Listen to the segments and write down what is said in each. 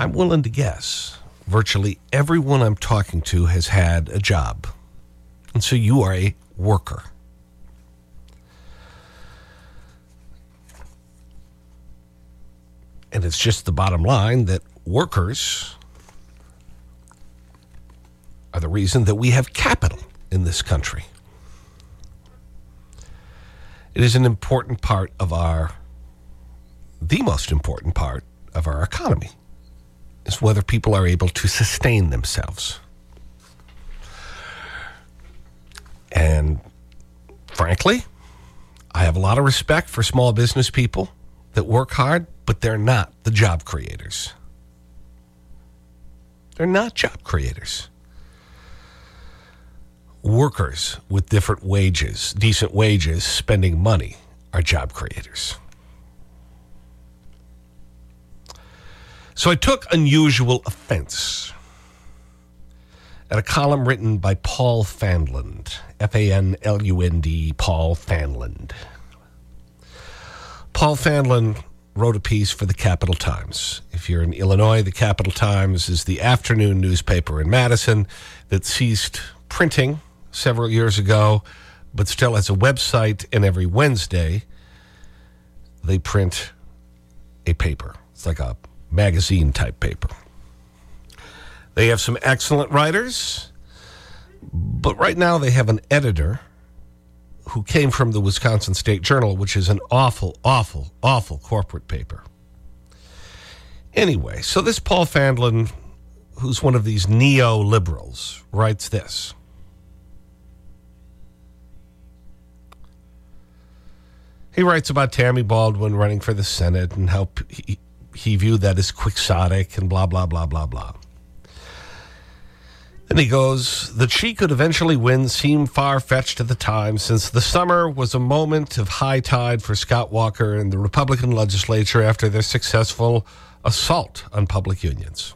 I'm willing to guess virtually everyone I'm talking to has had a job. And so you are a worker. And it's just the bottom line that workers are the reason that we have capital in this country. It is an important part of our, the most important part of our economy, is whether people are able to sustain themselves. And frankly, I have a lot of respect for small business people that work hard, but they're not the job creators. They're not job creators. Workers with different wages, decent wages, spending money are job creators. So I took unusual offense at a column written by Paul Fanlund, F A N L U N D, Paul Fanlund. Paul Fanlund wrote a piece for the Capital Times. If you're in Illinois, the Capital Times is the afternoon newspaper in Madison that ceased printing several years ago, but still has a website, and every Wednesday they print a paper. It's like a magazine type paper. They have some excellent writers, but right now they have an editor who came from the Wisconsin State Journal, which is an awful, awful, awful corporate paper. Anyway, so this Paul Fanlund, who's one of these neoliberals, writes this. He writes about Tammy Baldwin running for the Senate and how he, he viewed that as quixotic and blah, blah, blah, blah, blah. Then he goes, that she could eventually win seemed far-fetched at the time since the summer was a moment of high tide for Scott Walker and the Republican legislature after their successful assault on public unions.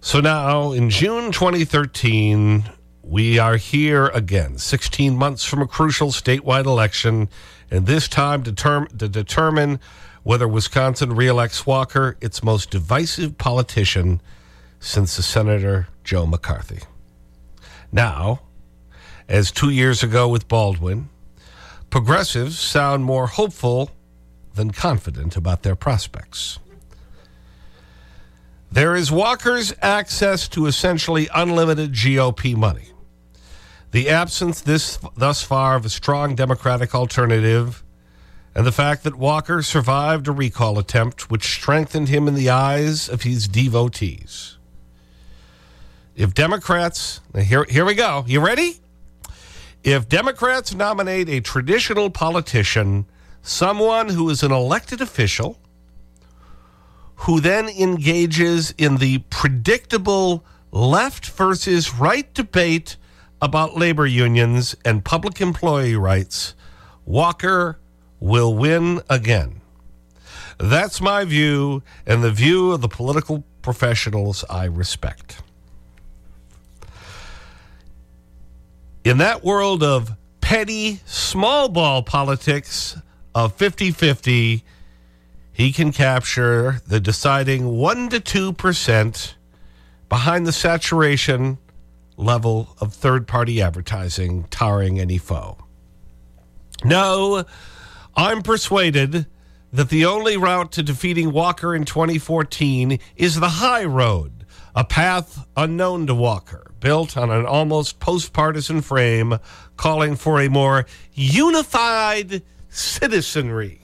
So now, in June 2013, we are here again, 16 months from a crucial statewide election, and this time to, to determine whether Wisconsin reelects Walker, its most divisive politician since the Senator Joe McCarthy. Now, as two years ago with Baldwin, progressives sound more hopeful than confident about their prospects. There is Walker's access to essentially unlimited GOP money. The absence this, thus far of a strong Democratic alternative and the fact that Walker survived a recall attempt which strengthened him in the eyes of his devotees. If Democrats, here, here we go. You ready? If Democrats nominate a traditional politician, someone who is an elected official, who then engages in the predictable left versus right debate about labor unions and public employee rights, Walker will win again. That's my view and the view of the political professionals I respect. In that world of petty, small ball politics of 50 50, he can capture the deciding 1 to 2% behind the saturation level of third party advertising, tarring any foe. No, I'm persuaded that the only route to defeating Walker in 2014 is the high road, a path unknown to Walker, built on an almost post-partisan frame calling for a more unified citizenry.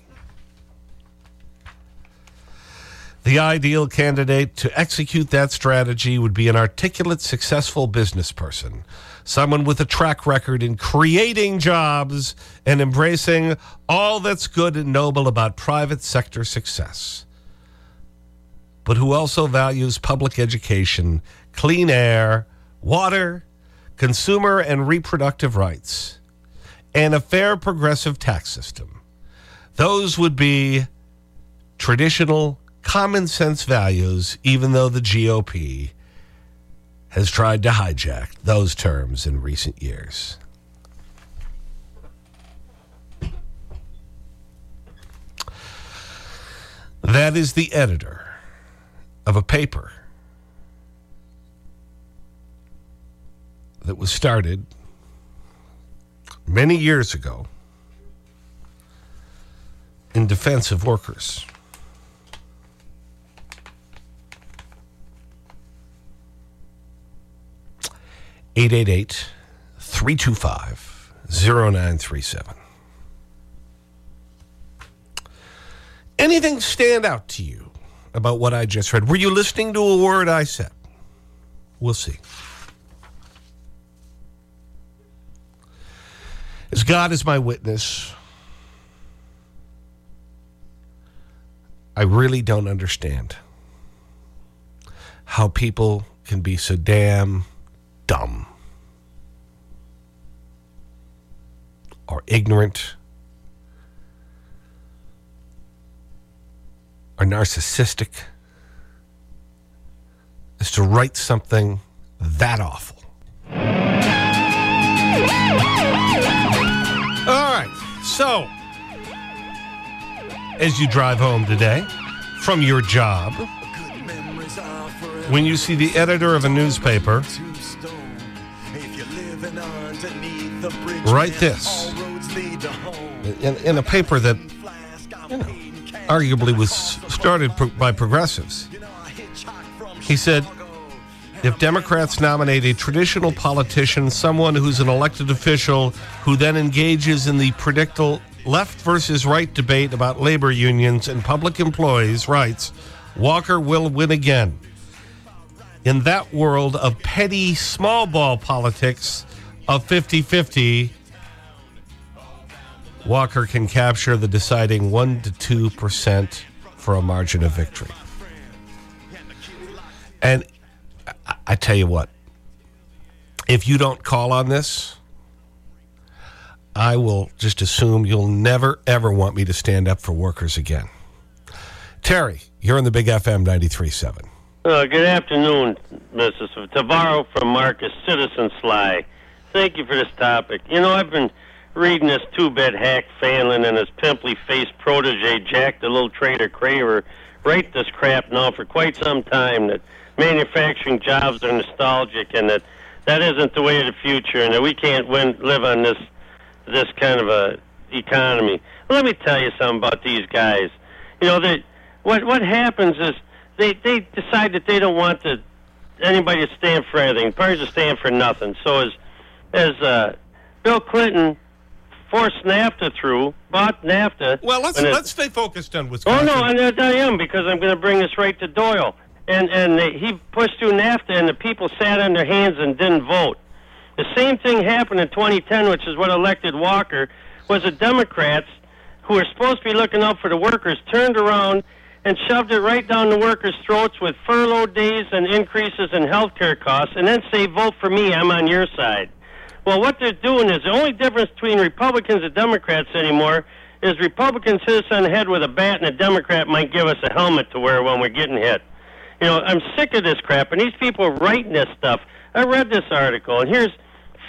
The ideal candidate to execute that strategy would be an articulate, successful business person someone with a track record in creating jobs and embracing all that's good and noble about private sector success, but who also values public education, clean air, water, consumer and reproductive rights, and a fair progressive tax system. Those would be traditional common sense values, even though the GOP has tried to hijack those terms in recent years. That is the editor of a paper that was started many years ago in defense of workers. Eight eight eight three two five zero nine three seven. Anything stand out to you about what I just read? Were you listening to a word I said? We'll see. As God is my witness, I really don't understand how people can be so damn dumb or ignorant are narcissistic as to write something that awful. All right, so as you drive home today from your job, when you see the editor of a newspaper write this in, in a paper that you know, arguably was started pro by progressives. He said, if Democrats nominate a traditional politician, someone who's an elected official who then engages in the predictable left versus right debate about labor unions and public employees' rights, Walker will win again. In that world of petty small ball politics of 50 50, Walker can capture the deciding 1 to 2% for a margin of victory. And I, tell you what, if you don't call on this, I will just assume you'll never, ever want me to stand up for workers again. Terry, you're in the Big FM 93.7. Uh, good afternoon, Mrs. Tavaro from Marcus Citizen Sly. Thank you for this topic. You know, I've been reading this two-bit hack Phelan and his pimply-faced protege Jack the Little Trader Craver write this crap now for quite some time that manufacturing jobs are nostalgic and that that isn't the way of the future and that we can't win, live on this this kind of a economy. Well, let me tell you something about these guys. You know, they, what what happens is they they decide that they don't want to anybody to stand for anything. Parties to stand for nothing. So as as uh, Bill Clinton forced NAFTA through, bought NAFTA. Well, let's let's stay focused on Wisconsin. Oh no, and I am because I'm going to bring this right to Doyle. And and they, he pushed through NAFTA, and the people sat on their hands and didn't vote. The same thing happened in 2010, which is what elected Walker. Was the Democrats who were supposed to be looking out for the workers turned around and shoved it right down the workers' throats with furlough days and increases in health care costs, and then say, "Vote for me, I'm on your side." Well, what they're doing is the only difference between Republicans and Democrats anymore is Republicans hit us on the head with a bat, and a Democrat might give us a helmet to wear when we're getting hit. You know, I'm sick of this crap, and these people writing this stuff. I read this article, and here's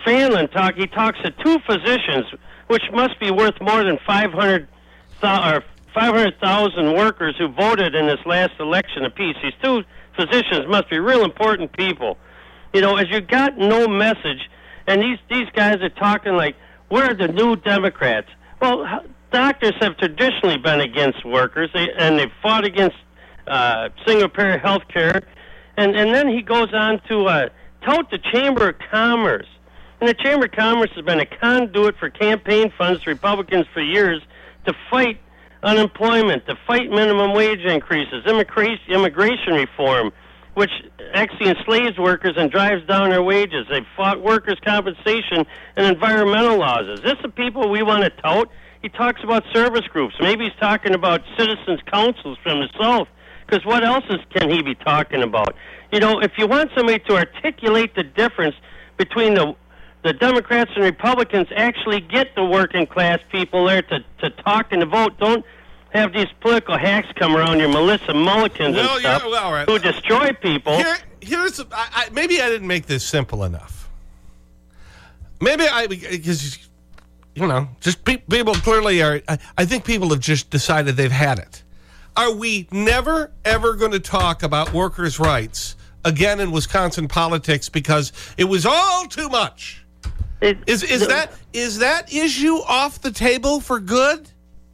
Phelan talk. He talks to two physicians, which must be worth more than 500 or 500,000 workers who voted in this last election apiece. These two physicians must be real important people. You know, as you got no message, and these these guys are talking like we're the new Democrats. Well, doctors have traditionally been against workers, and they've fought against uh, single payer health care. And and then he goes on to uh, tout the Chamber of Commerce. And the Chamber of Commerce has been a conduit for campaign funds to Republicans for years to fight unemployment, to fight minimum wage increases, immigration, immigration reform, which actually enslaves workers and drives down their wages. They've fought workers' compensation and environmental laws. Is this the people we want to tout? He talks about service groups. Maybe he's talking about citizens' councils from the South. Because what else is, can he be talking about? You know, if you want somebody to articulate the difference between the the Democrats and Republicans actually get the working class people there to, to talk and to vote. Don't have these political hacks come around your Melissa Mullikins Well, and yeah, stuff well, all right. who destroy people. Here, here's I, I, maybe I didn't make this simple enough. Maybe I because you know just pe people clearly are. I, I think people have just decided they've had it. Are we never, ever going to talk about workers' rights again in Wisconsin politics because it was all too much? It, Is, is, that, is that issue off the table for good?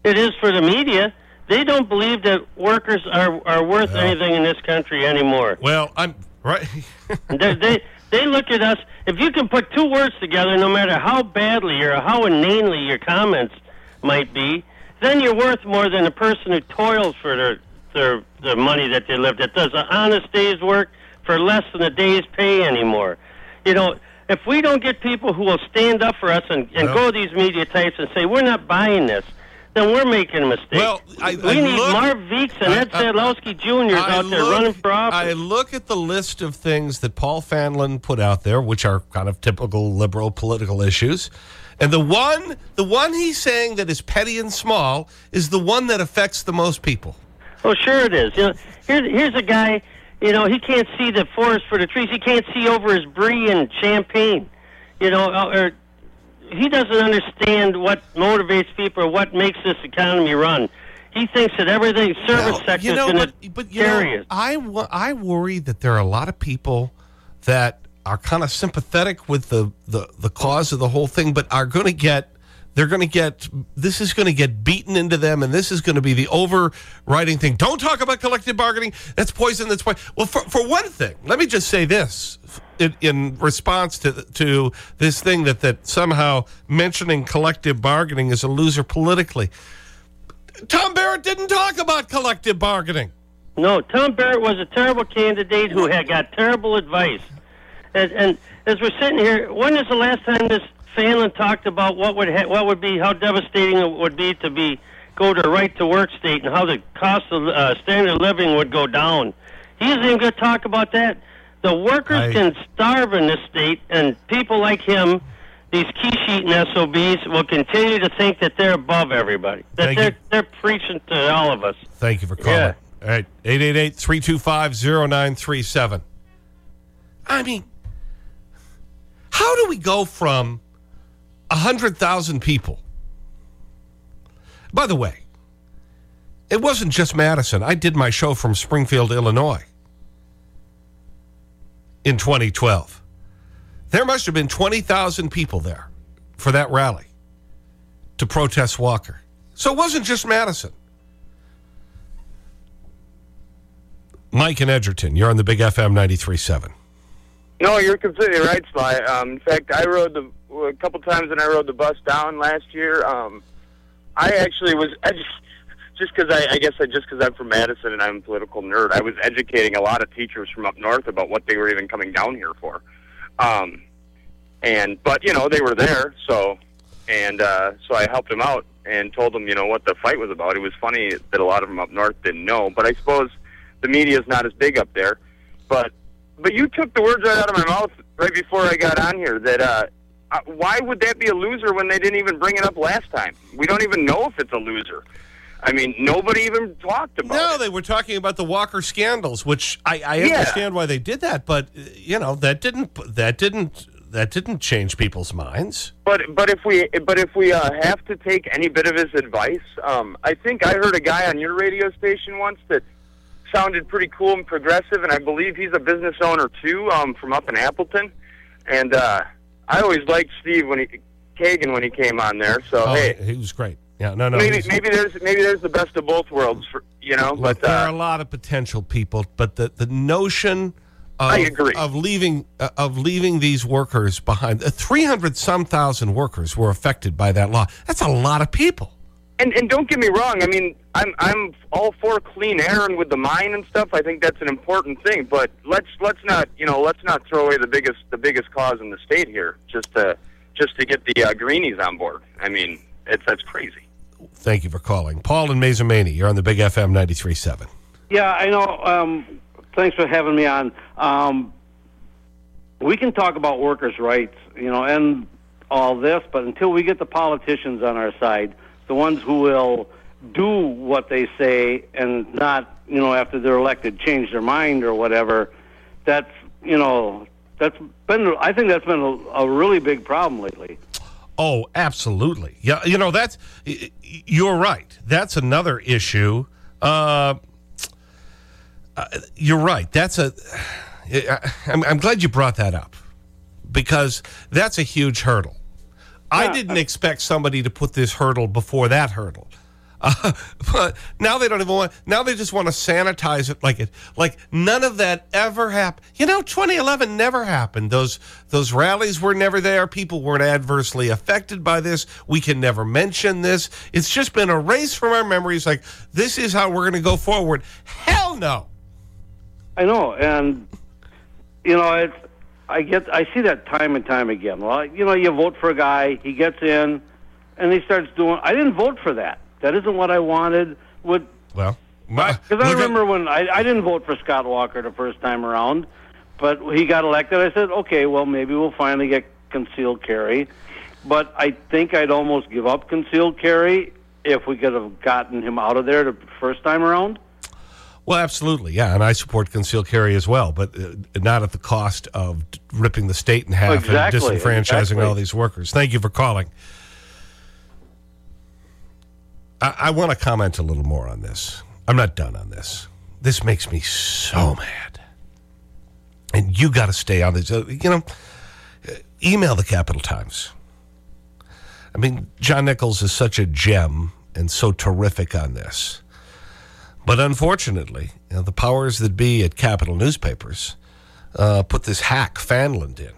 It is for the media. They don't believe that workers are, are worth anything in this country anymore. Well, I'm right. they, they they look at us. If you can put two words together, no matter how badly or how inanely your comments might be, then you're worth more than a person who toils for their their the money that they live that does an honest day's work for less than a day's pay anymore. You know, if we don't get people who will stand up for us and, and Well- go to these media types and say we're not buying this, then we're making a mistake. Well, I- we I need look- Marv Veeks and Ed Sadlowski Jr. Out there look- running for office. I look at the list of things that Paul Fanlund put out there, which are kind of typical liberal political issues. And the one, the one he's saying that is petty and small is the one that affects the most people. Oh, sure it is. You know, here, here's a guy. You know, he can't see the forest for the trees. He can't see over his brie and champagne. You know, or he doesn't understand what motivates people or what makes this economy run. He thinks that everything service sector you know, is going but, to but you know. I, I worry that there are a lot of people that are kind of sympathetic with the, the, the cause of the whole thing, but are going to get, they're going to get, this is going to get beaten into them, and this is going to be the overriding thing. Don't talk about collective bargaining. That's poison. That's poison. Well, for, for one thing, let me just say this in, in response to, to this thing that, that somehow mentioning collective bargaining is a loser politically. Tom Barrett didn't talk about collective bargaining. No, Tom Barrett was a terrible candidate who had got terrible advice. And, and as we're sitting here, when is the last time this Phelan talked about what would ha- what would be how devastating it would be to be go to a right to work state and how the cost of uh, standard living would go down? He isn't even going to talk about that. The workers I- can starve in this state, and people like him, these key sheet and SOBs, will continue to think that they're above everybody. That Thank they're you. they're preaching to all of us. Thank you for calling. Yeah. All right, 888-325-0937. I mean, how do we go from 100,000 people? By the way, it wasn't just Madison. I did my show from Springfield, Illinois in 2012. There must have been 20,000 people there for that rally to protest Walker. So it wasn't just Madison. Mike and Edgerton, you're on the Big FM 93.7. No, you're completely right, Sly. Um, in fact, I rode the a couple times when I rode the bus down last year. Um, I actually was I just just because I, I guess I just because I'm from Madison and I'm a political nerd. I was educating a lot of teachers from up north about what they were even coming down here for. Um, and but you know they were there, so and uh, so I helped them out and told them you know what the fight was about. It was funny that a lot of them up north didn't know, but I suppose the media is not as big up there. But but you took the words right out of my mouth right before I got on here. That uh, uh, why would that be a loser when they didn't even bring it up last time? We don't even know if it's a loser. I mean, nobody even talked about No, it. they were talking about the Walker scandals, which I, I Yeah. understand why they did that, but uh, you know that didn't that didn't that didn't change people's minds. But but if we but if we uh, have to take any bit of his advice, um, I think I heard a guy on your radio station once that sounded pretty cool and progressive, and I believe he's a business owner too, um, from up in Appleton. And uh, I always liked Steve when he Kagen when he came on there. So Oh, hey, he was great. Yeah, no, no. maybe maybe there's maybe there's the best of both worlds, for, you know. Look, but there are uh, a lot of potential people, but the the notion of, I agree. of leaving uh, of leaving these workers behind, uh, three hundred some thousand workers were affected by that law. That's a lot of people. And and don't get me wrong. I mean, I'm I'm all for clean air and with the mine and stuff. I think that's an important thing. But let's let's not you know let's not throw away the biggest the biggest cause in the state here just to just to get the uh, greenies on board. I mean, it's that's crazy. Thank you for calling, Paul and Mazomanie. You're on the Big FM 93.7. Yeah, I know. Um, thanks for having me on. Um, we can talk about workers' rights, you know, and all this, but until we get the politicians on our side, the ones who will do what they say and not, you know, after they're elected, change their mind or whatever, that's, you know, that's been, I think that's been a, a really big problem lately. Oh, absolutely. Yeah, you know, that's, you're right. That's another issue Uh, uh, you're right. That's a. I'm, I'm glad you brought that up because that's a huge hurdle. I didn't expect somebody to put this hurdle before that hurdle. Uh, but now they don't even want, now they just want to sanitize it like it, like none of that ever happened. You know, 2011 never happened. Those, those rallies were never there. People weren't adversely affected by this. We can never mention this. It's just been erased from our memories. Like, this is how we're going to go forward. Hell no. I know, and you know, it's I get I see that time and time again. Well, you know, you vote for a guy, he gets in, and he starts doing. I didn't vote for that. That isn't what I wanted. Would Well, because I look at- remember when I I didn't vote for Scott Walker the first time around, but he got elected. I said, okay, well maybe we'll finally get concealed carry, but I think I'd almost give up concealed carry if we could have gotten him out of there the first time around. Well, absolutely, yeah, and I support concealed carry as well, but uh, not at the cost of ripping the state in half Exactly, and disenfranchising exactly. all these workers. Thank you for calling. I, I want to comment a little more on this. I'm not done on this. This makes me so mad. And you got to stay on this. Uh, You know, uh, email the Capital Times. I mean, John Nichols is such a gem and so terrific on this. But unfortunately, you know, the powers that be at Capital Newspapers uh, put this hack Fanlund in.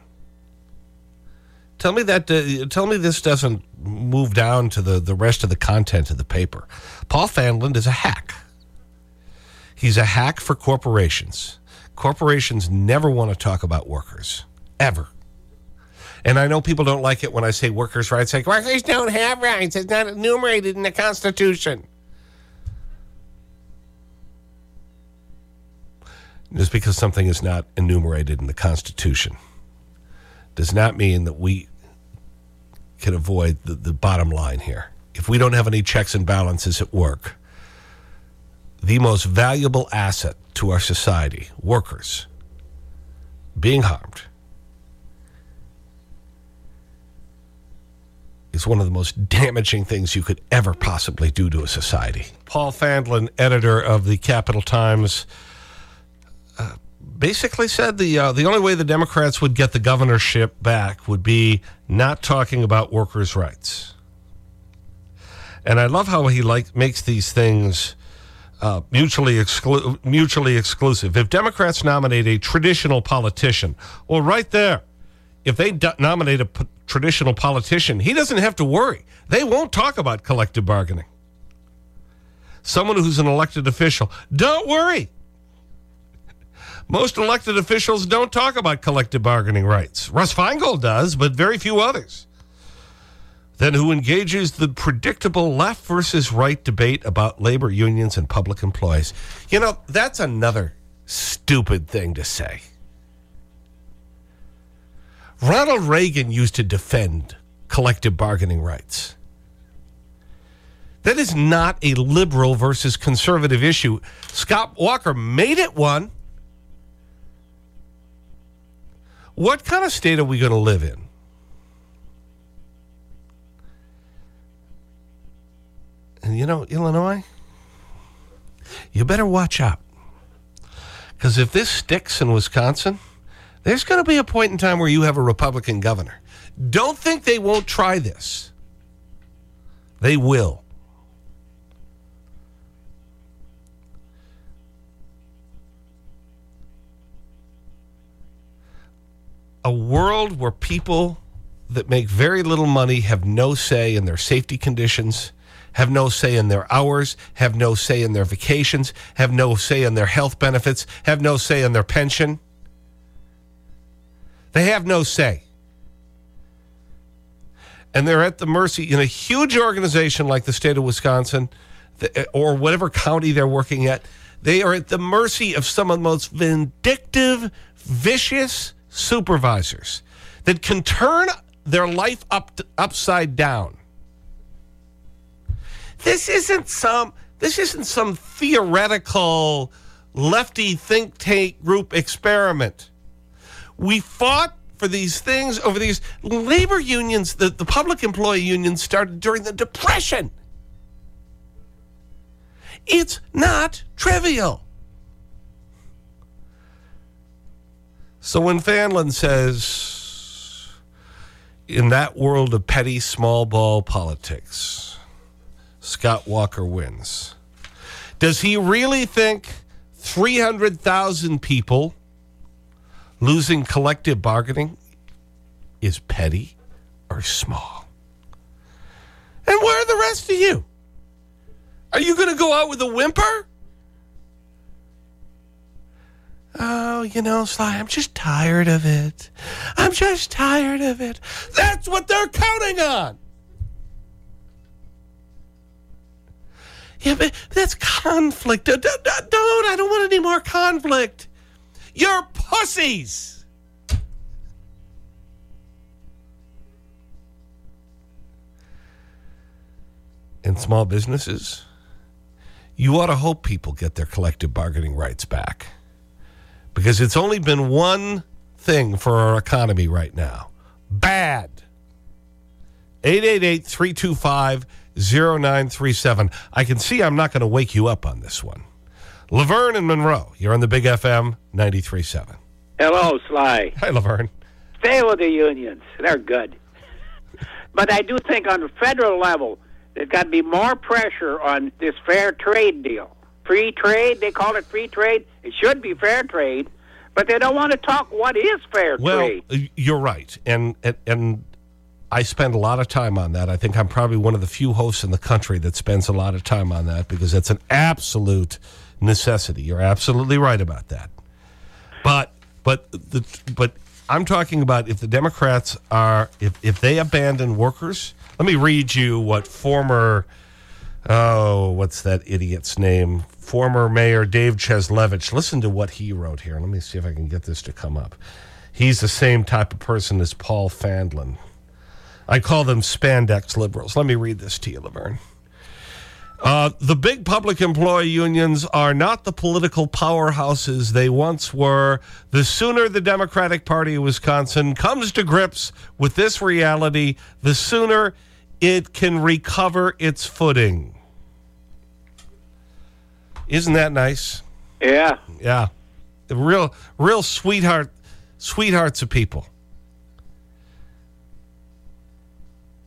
Tell me that. Uh, tell me this doesn't move down to the the rest of the content of the paper. Paul Fanlund is a hack. He's a hack for corporations. Corporations never want to talk about workers ever. And I know people don't like it when I say workers' rights. Like workers don't have rights. It's not enumerated in the Constitution. Just because something is not enumerated in the Constitution does not mean that we can avoid the, the bottom line here. If we don't have any checks and balances at work, the most valuable asset to our society, workers, being harmed, is one of the most damaging things you could ever possibly do to a society. Paul Fanlund, editor of the Capital Times, uh, basically said the, uh, the only way the Democrats would get the governorship back would be not talking about workers' rights. And I love how he like, makes these things uh, mutually, exclu mutually exclusive. If Democrats nominate a traditional politician, well, right there, if they nominate a traditional politician, he doesn't have to worry. They won't talk about collective bargaining. Someone who's an elected official, don't worry. Most elected officials don't talk about collective bargaining rights. Russ Feingold does, but very few others. Then who engages the predictable left versus right debate about labor unions and public employees. You know, that's another stupid thing to say. Ronald Reagan used to defend collective bargaining rights. That is not a liberal versus conservative issue. Scott Walker made it one. What kind of state are we going to live in? And you know, Illinois, you better watch out. Because if this sticks in Wisconsin, there's going to be a point in time where you have a Republican governor. Don't think they won't try this. They will. A world where people that make very little money have no say in their safety conditions, have no say in their hours, have no say in their vacations, have no say in their health benefits, have no say in their pension. They have no say. And they're at the mercy in a huge organization like the state of Wisconsin or whatever county they're working at. They are at the mercy of some of the most vindictive, vicious supervisors that can turn their life up upside down. This isn't some this isn't some theoretical lefty think tank group experiment. We fought for these things over these labor unions, the, the public employee unions started during the Depression. It's not trivial. So when Fanlund says, in that world of petty small ball politics, Scott Walker wins, does he really think 300,000 people losing collective bargaining is petty or small? And where are the rest of you? Are you going to go out with a whimper? Oh, you know, Sly, I'm just tired of it. I'm just tired of it. That's what they're counting on. Yeah, but that's conflict. Don't, don't. I don't want any more conflict. You're pussies. And small businesses, you ought to hope people get their collective bargaining rights back. Because it's only been one thing for our economy right now. Bad. 888-325-0937. I can see I'm not going to wake you up on this one. Laverne and Monroe, you're on the Big FM 93.7. Hello, Sly. Hi, Laverne. Stay with the unions. They're good. But I do think on the federal level, there's got to be more pressure on this fair trade deal. Free trade, they call it free trade. It should be fair trade, but they don't want to talk what is fair well, trade. Well, you're right. And, and, and I spend a lot of time on that. I think I'm probably one of the few hosts in the country that spends a lot of time on that because that's an absolute necessity. You're absolutely right about that. But, but, the, but I'm talking about if the Democrats are, if, if they abandon workers, let me read you what former, oh, what's that idiot's name? Former Mayor Dave Cieslewicz. Listen to what he wrote here. Let me see if I can get this to come up. He's the same type of person as Paul Fanlund. I call them spandex liberals. Let me read this to you, Laverne. Uh, the big public employee unions are not the political powerhouses they once were. The sooner the Democratic Party of Wisconsin comes to grips with this reality, the sooner it can recover its footing. Isn't that nice? Yeah. Yeah. Real, real sweetheart, sweethearts of people.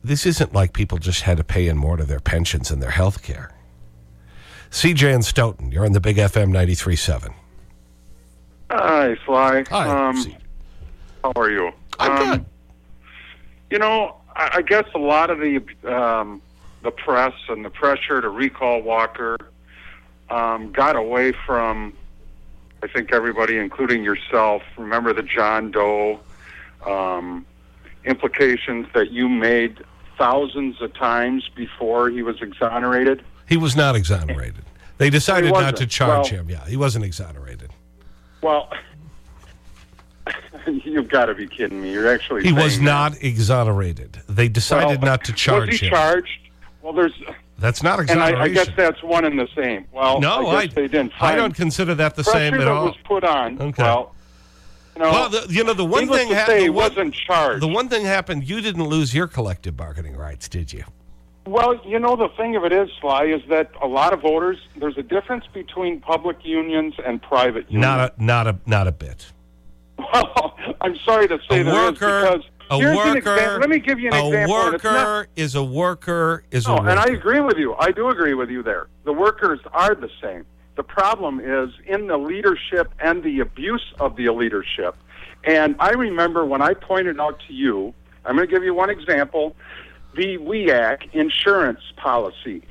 This isn't like people just had to pay in more to their pensions and their health care. CJ and Stoughton, you're on the Big FM 93.7. Hi, Sly. Hi, um, C. How are you? I'm um, good. You know, I, I guess a lot of the um, the press and the pressure to recall Walker um, got away from, I think everybody, including yourself. Remember the John Doe um, implications that you made thousands of times before he was exonerated. He was not exonerated. They decided not to charge Well- him. Yeah, he wasn't exonerated. Well, you've got to be kidding me. You're actually He was that. not exonerated. They decided Well, not to charge Was he him. charged? Well, there's, That's not exactly. and. I, I guess that's one and the same. Well, no, I guess they didn't. I don't consider that the same at that all. was put on. Okay. Well, you know, Well, the, you know, the one thing to hap- say, the he one- wasn't charged. The one thing happened, you didn't lose your collective bargaining rights, did you? Well, you know, the thing of it is, Sly, is that a lot of voters, there's a difference between public unions and private unions. Not a, not a, not a bit. Well, I'm sorry to say A is worker, because a here's worker. Let me give you an a example. and it's not- worker is a worker is a No, worker. and I agree with you. I do agree with you there. The workers are the same. The problem is in the leadership and the abuse of the leadership. And I remember when I pointed out to you, I'm going to give you one example the WEAC insurance policy.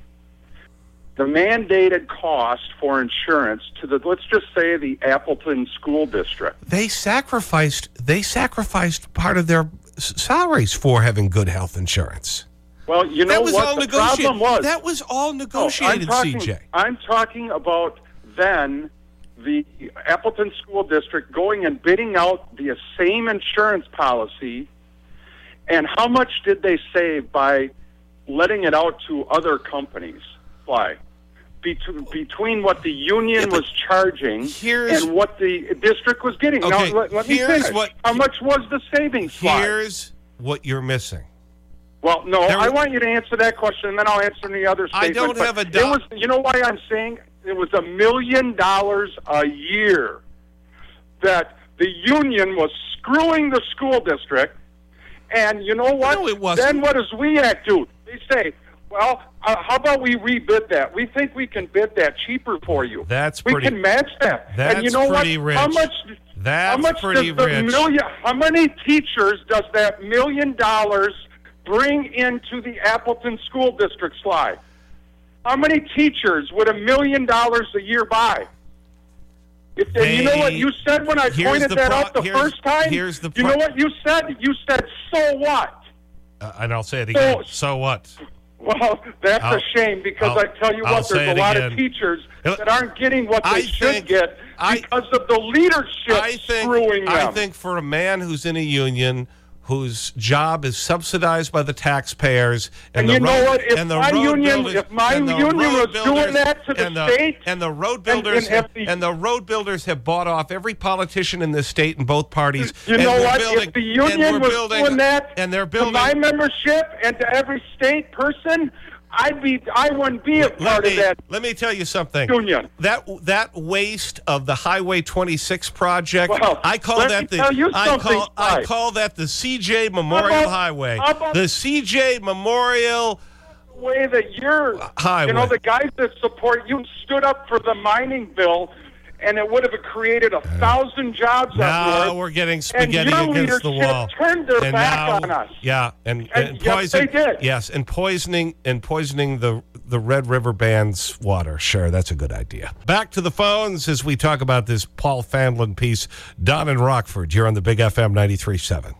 The mandated cost for insurance to the, let's just say, the Appleton School District. They sacrificed, they sacrificed part of their salaries for having good health insurance. Well, you know that was what all the problem was. That was all No, negotiated, I'm talking, CJ. I'm talking about then the Appleton School District going and bidding out the same insurance policy, and how much did they save by letting it out to other companies? Why? Bet- between what the union Yeah, was charging and what the district was getting. Okay, now, let, let me finish. what- how much was the savings? Here's what you're missing. Well, no, There I was- want you to answer that question, and then I'll answer the other I don't have a doubt. was, you know why I'm saying it was a million dollars a year that the union was screwing the school district, and you know what? No, it wasn't. Then what does WEAC do? They say, well, uh, how about we rebid that? We think we can bid that cheaper for you. That's we pretty- can match that. That's and you That's know pretty what? How rich. much? That's how much pretty does the rich. million? How many teachers does that million dollars bring into the Appleton School District slide? How many teachers would a million dollars a year buy? If, and you know what you said when I pointed that out the first time? here's the you know what you said? You said, so what? Uh, and I'll say it again. So- So what? Well, that's I'll- a shame because I'll- I tell you I'll what, there's a lot again. of teachers that aren't getting what they I should think- get I- because of the leadership I think. I think for a man who's in a union whose job is subsidized by the taxpayers and, And the you know road, what? If and the my union- builders, if my and the union road was doing builders- that to the and state, and the road builders and have, the- and the road builders have bought off every politician in this state and both parties. You and know what? Building, if the union was building, doing that and they're to building my membership and to every state person, I'd be I wouldn't be a let part me, of that. Let me tell you something. Union. That that waste of the Highway 26 project, Well, I call that the I call I call that the CJ Memorial about- Highway. about- the CJ Memorial way that you're, Highway. you know, the guys that support you stood up for the mining bill, and it would have created a thousand jobs up now north. we're getting spaghetti against the wall. turned their and back now, on us. Yeah, and, And and yes, they did. Yes, and poisoning and poisoning the the Bad River Band's water. Sure, that's a good idea. Back to the phones as we talk about this Paul Fanlund piece. Don and Rockford, you're on the Big FM 93.7.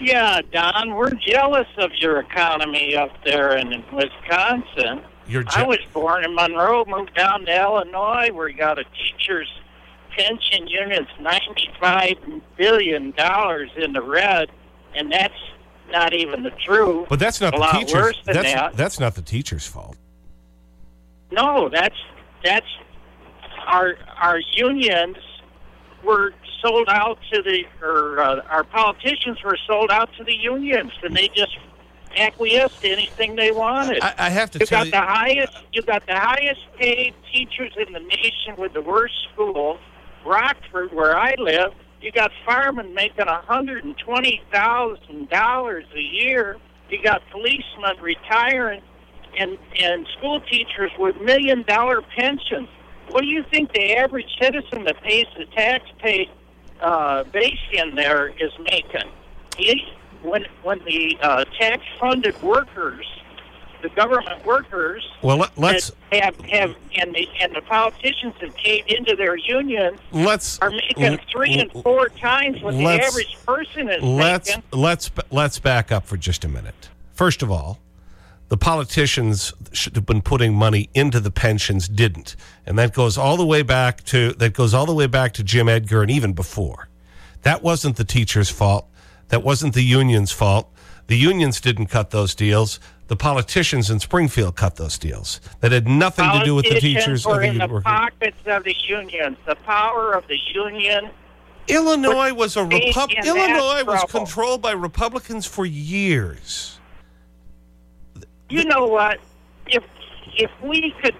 Yeah, Don, we're jealous of your economy up there in Wisconsin. You're I was born in Monroe, moved down to Illinois, where you got a teacher's pension unit's ninety-five billion dollars in the red, and that's not even the truth. But that's not a the lot teachers. worse than That's that. that's not the teacher's fault. No, that's that's our our unions were sold out to the or uh, our politicians were sold out to the unions, and they just acquiesced to anything they wanted. I, I have to say you got the highest you got the highest paid teachers in the nation with the worst school. Rockford, where I live, you got firemen making a hundred and twenty thousand dollars a year. You got policemen retiring, and and school teachers with million dollar pensions. What do you think the average citizen that pays the tax pay uh, base in there is making? He, when when the uh, tax funded workers, the government workers Well, let, let's have have and the and the politicians that caved into their union let's are making three and four times what the average person is let's making. let's let's back up for just a minute. First of all, the politicians should have been putting money into the pensions didn't, and that goes all the way back to that goes all the way back to Jim Edgar and even before. That wasn't the teachers' fault. That wasn't the union's fault. The unions didn't cut those deals. The politicians in Springfield cut those deals. That had nothing to do with the teachers or the in the pockets of the unions. The power of the union. Illinois was a State Repub- in that Illinois was controlled by Republicans for years. You know what? If if we could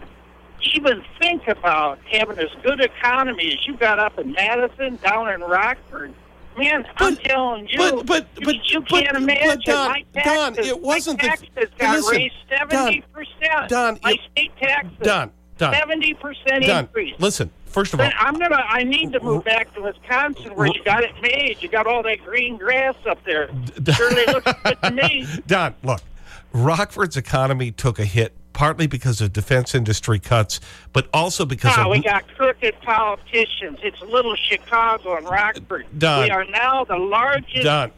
even think about having as good economy as you got up in Madison, down in Rockford, man, I'm telling you, but- but- you, but- you can't but imagine. Don- my Don, it wasn't my the- taxes got listen, raised Don, seventy percent. Don, my you- state taxes, Don, Don, seventy percent increase. listen, first of all, I'm gonna. I need to move back to Wisconsin, where you got it made. You got all that green grass up there. Surely looks good to me. Don, look, Rockford's economy took a hit partly because of defense industry cuts, but also because Ah, of we got crooked politicians. It's little Chicago and Rockford. Don. We are now the largest. Don.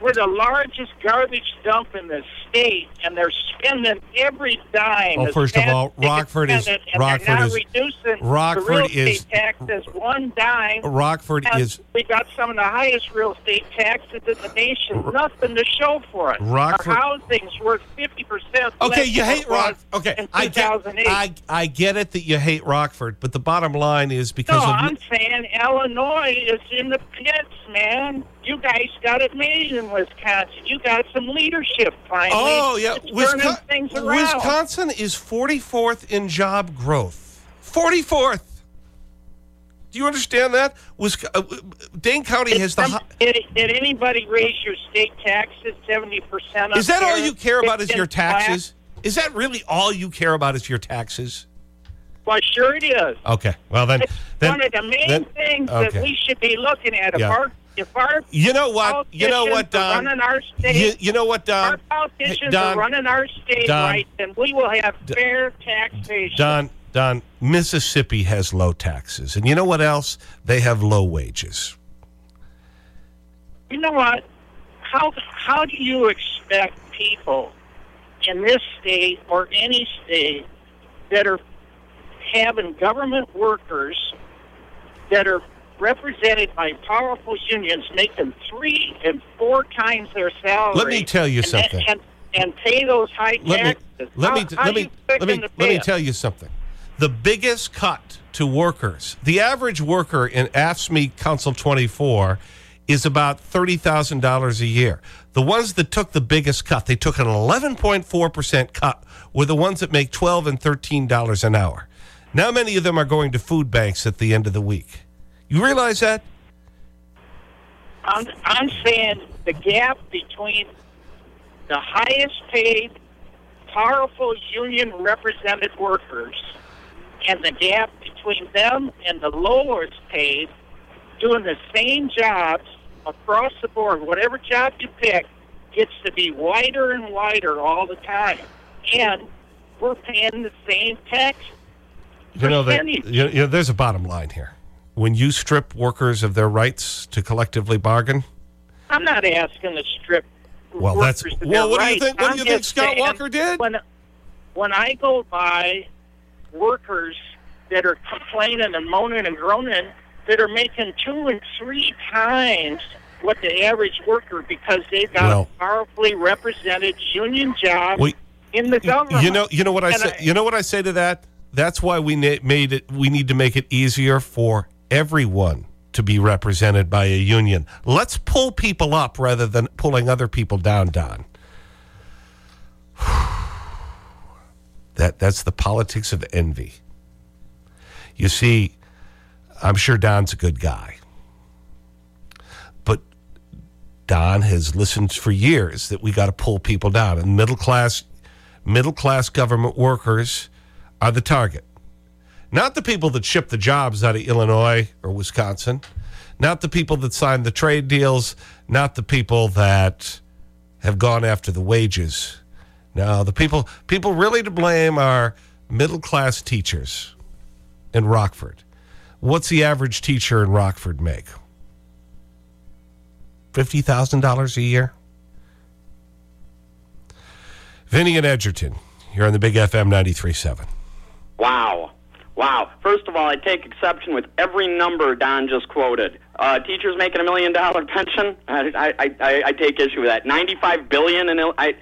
We're the largest garbage dump in the state, and they're spending every dime. Well, first of all, as they can Rockford is- spend it, and Rockford not is- reducing Rockford real is- taxes one dime. Rockford is we got some of the highest real estate taxes in the nation. Nothing to show for it. Rockford- Our housing's worth fifty percent. Okay, you hate Rock. Okay, I get, 2008. I, I get it that you hate Rockford, but the bottom line is no, because of I'm saying Illinois is in the pits, man. You guys got it made in Wisconsin. You got some leadership finally. Oh yeah, Wisconsin. Wisconsin is 44th in job growth. 44th. Do you understand that? Wisc- uh, Dane County has the. Did, did, did anybody raise your state taxes seventy percent? Is that all you care about? Is your taxes? Is that really all you care about? Is your taxes? Well, sure it is. Okay. Well then, It's then one of the main then- things okay. that we should be looking at. Yeah. our if our You know what? You know what, Don? running our state, You, you know what, Don, our politicians Don, are running our state Don, right, then we will have fair taxation. Don, Don, Mississippi has low taxes. And you know what else? They have low wages. you know what? How how do you expect people in this state or any state that are having government workers that are represented by powerful unions making three and four times their salary? Let me tell you and, something. And, and pay those high Let me, taxes. let How- me, how let me, let me, let me tell you something. The biggest cut to workers, the average worker in AFSCME Council 24 is about $30,000 a year. The ones that took the biggest cut, they took an 11.4% cut, were the ones that make 12 and $13 an hour. Now many of them are going to food banks at the end of the week. You realize that? I'm, I'm saying the gap between the highest paid, powerful union represented workers and the gap between them and the lowest paid doing the same jobs across the board, whatever job you pick, gets to be wider and wider all the time. And we're paying the same tax. You know, that, you, you know, there's a bottom line here. When you strip workers of their rights to collectively bargain, I'm not asking to strip. Well, that's- workers of well, what do you think- what do you think Scott Walker did? When, when I go by workers that are complaining and moaning and groaning that are making two and three times what the average worker because they've got Well- a powerfully represented union job in the government. You know, you know what I And say. You know what I say to that. That's why we made it. We need to make it easier for everyone to be represented by a union. Let's pull people up rather than pulling other people down. Don. That that's the politics of envy. You see, I'm sure Don's a good guy, but Don has listened for years that we got to pull people down, and middle class middle class government workers are the target. Not the people that ship the jobs out of Illinois or Wisconsin, not the people that sign the trade deals, not the people that have gone after the wages. No, the people, people really to blame are middle class teachers in Rockford. What's the average teacher in Rockford make? $50,000 a year? Vinny and Edgerton, you're on the Big FM 93.7. Wow. Wow. First of all, I take exception with every number Don just quoted. Uh, teachers making a million dollar pension, I, I, I, I take issue with that. 95 billion in I,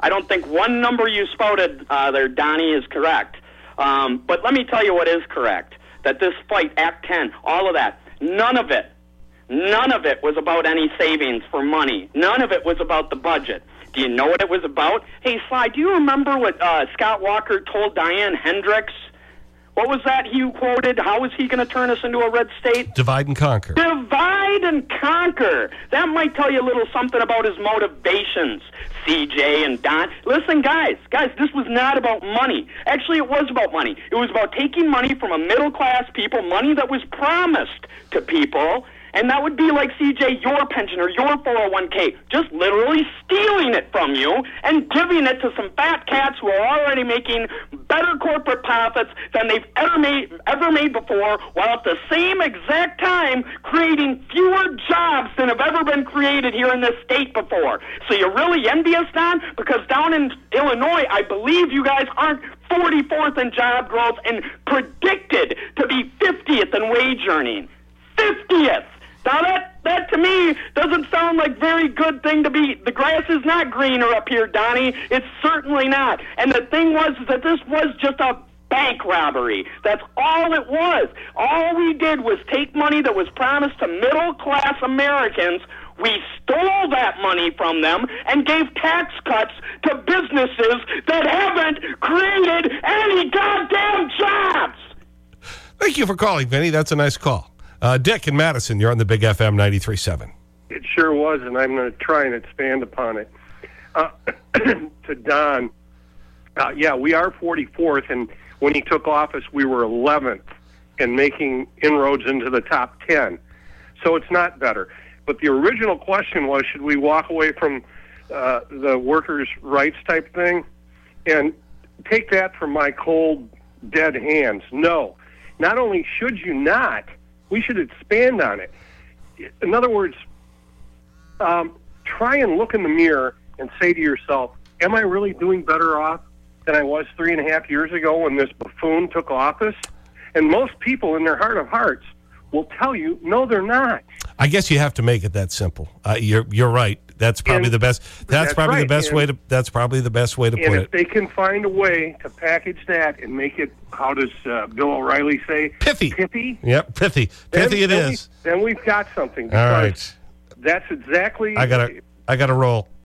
I don't think one number you spouted uh, there, Donnie, is correct. Um, but let me tell you what is correct. That this fight, Act 10, all of that, none of it, none of it was about any savings for money. None of it was about the budget. Do you know what it was about? Hey, Sly, do you remember what uh, Scott Walker told Diane Hendricks? What was that he quoted? How is he going to turn us into a red state? Divide and conquer. Divide and conquer. That might tell you a little something about his motivations. CJ and Don. Listen, guys, guys, this was not about money. Actually, it was about money. It was about taking money from a middle class people, money that was promised to people, And that would be like, CJ, your pension or your 401k, just literally stealing it from you and giving it to some fat cats who are already making better corporate profits than they've ever made, ever made before, while at the same exact time creating fewer jobs than have ever been created here in this state before. So you're really envious, Don? Because down in Illinois, I believe you guys aren't 44th in job growth and predicted to be 50th in wage earning. 50th! Now that that to me doesn't sound like very good thing to be. The grass is not greener up here, Donnie. It's certainly not. And the thing was that this was just a bank robbery. That's all it was. All we did was take money that was promised to middle class Americans. We stole that money from them and gave tax cuts to businesses that haven't created any goddamn jobs. Thank you for calling, Vinny. That's a nice call. Uh, Dick in Madison, you're on the Big FM 93.7. It sure was, and I'm going to try and expand upon it. Uh, to Don, uh, yeah, we are 44th, and when he took office, we were 11th and making inroads into the top 10. So it's not better. But the original question was should we walk away from uh, the workers' rights type thing? And take that from my cold, dead hands. No. Not only should you not, we should expand on it. In other words, um, try and look in the mirror and say to yourself, Am I really doing better off than I was three and a half years ago when this buffoon took office? And most people, in their heart of hearts, will tell you, No, they're not. I guess you have to make it that simple. Uh, you're, you're right. That's probably And- the best. That's, that's probably the best and- way to. That's probably the best way to And put if it. they can find a way to package that and make it, how does uh, Bill O'Reilly say? Pithy. Pithy? Yep, pithy. Then- Pithy it then is. We, then we've got something. All because. That's exactly. I gotta, I gotta roll.